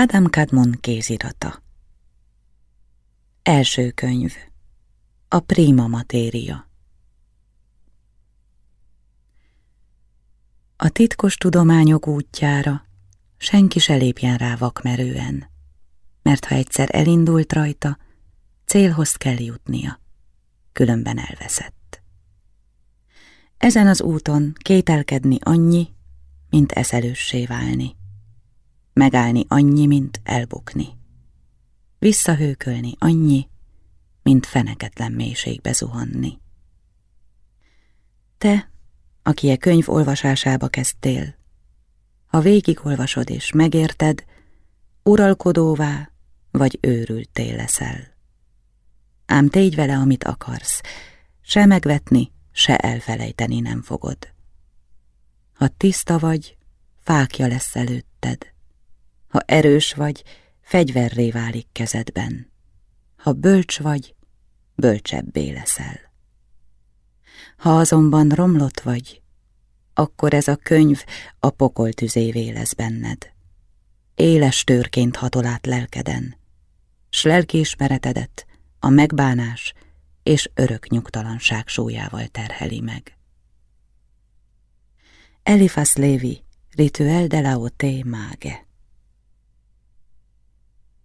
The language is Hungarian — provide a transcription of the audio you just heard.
Adam Kadmon kézirata. Első könyv. A prima matéria A titkos tudományok útjára senki se lépjen rá vakmerően, mert ha egyszer elindult rajta, célhoz kell jutnia, különben elveszett. Ezen az úton kételkedni annyi, mint eszelőssé válni megállni annyi, mint elbukni. Visszahőkölni annyi, mint feneketlen mélységbe zuhanni. Te, aki e könyv olvasásába kezdtél, ha végigolvasod és megérted, uralkodóvá vagy őrültél leszel. Ám tégy vele, amit akarsz, se megvetni, se elfelejteni nem fogod. Ha tiszta vagy, fákja lesz előtted. Ha erős vagy, fegyverré válik kezedben. Ha bölcs vagy, bölcsebbé leszel. Ha azonban romlott vagy, akkor ez a könyv a pokol tüzévé lesz benned. Éles törként hatol át lelkeden, s lelkiismeretedet a megbánás és örök nyugtalanság súlyával terheli meg. Eliphas Lévi, Rituel de la Oté Mage